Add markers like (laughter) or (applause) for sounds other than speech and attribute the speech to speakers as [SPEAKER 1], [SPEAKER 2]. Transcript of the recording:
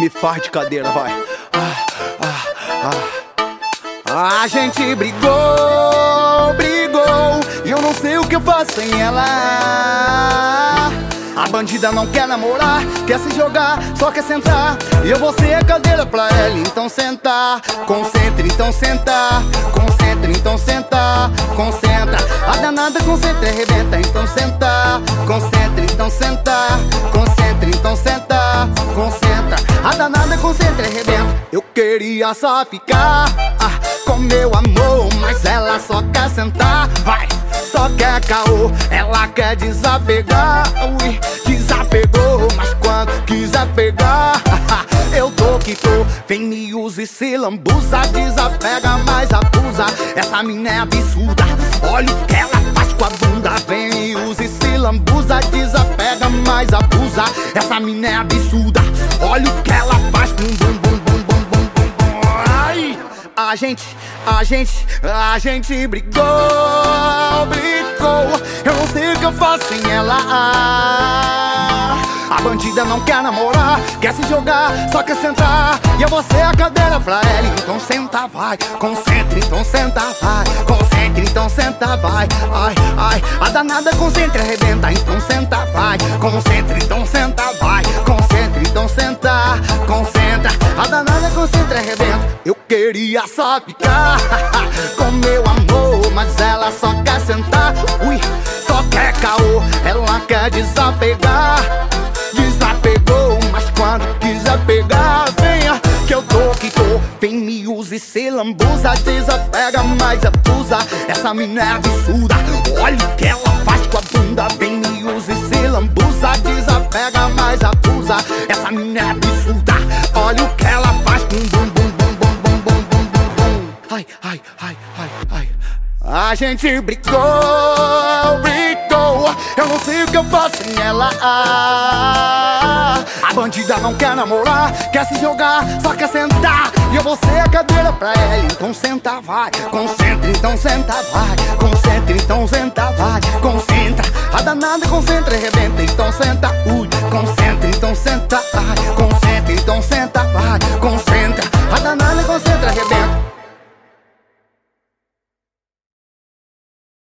[SPEAKER 1] Me faz de cadeira, vai. Ah, ah, ah. A gente brigou, brigou. E eu não sei o que eu faço sem ela. A bandida não quer namorar, quer se jogar, só quer sentar. E eu vou ser a cadeira pra ela, então sentar. Concentre, então sentar. Concentre, então sentar. Concentra. A danada concentra e arrebenta, então sentar. Concentre, então sentar. Concentra e. Eu queria só ficar ah, com meu amor, mas ela só quer sentar. Vai! só quer caô, ela quer desapegar. Ui, desapegou, mas quando quiser pegar, eu tô que tô. Vem me usa e se lambuza, desapega, mas abusa. Essa mina é absurda, olha o que ela faz com a bunda. Vem me usa e se lambuza, desapega, mas abusa. Essa mina é absurda, olha o que ela faz com bum bum bum bum bum bum bum. Ai, a gente, a gente, a gente brigou brigou. Eu não sei o que eu faço sem ela. A bandida não quer namorar, quer se jogar, só quer sentar. E eu vou ser a cadeira pra ela, então senta, vai. Concentre, então senta, vai. Concentre, então senta, vai. Ai, ai, a danada concentre, arrebenta, então senta, vai. Concentre, então Eu queria só ficar (laughs) com meu amor, mas ela só quer sentar. Ui, só quer caô, ela quer desapegar. Desapegou, mas quando quiser pegar, venha que eu tô que tô. Vem me use, se lambuza, desapega, mas abusa. Essa mina é absurda, olha o que ela faz com a bunda. Vem me use, se lambuza, desapega, mas abusa. Essa mina é absurda, Ai, ai, ai, ai, ai. A gente brigou, brigou. Eu não sei o que eu faço sem ela. A bandida não quer namorar, quer se jogar, só quer sentar. E eu vou ser a cadeira pra ela, então senta, vai. Concentra, então senta, vai. Concentra, então senta, vai. Concentra, a danada concentra e rebenta, então senta, ui. Concentra, então senta, ai. Concentra, então senta.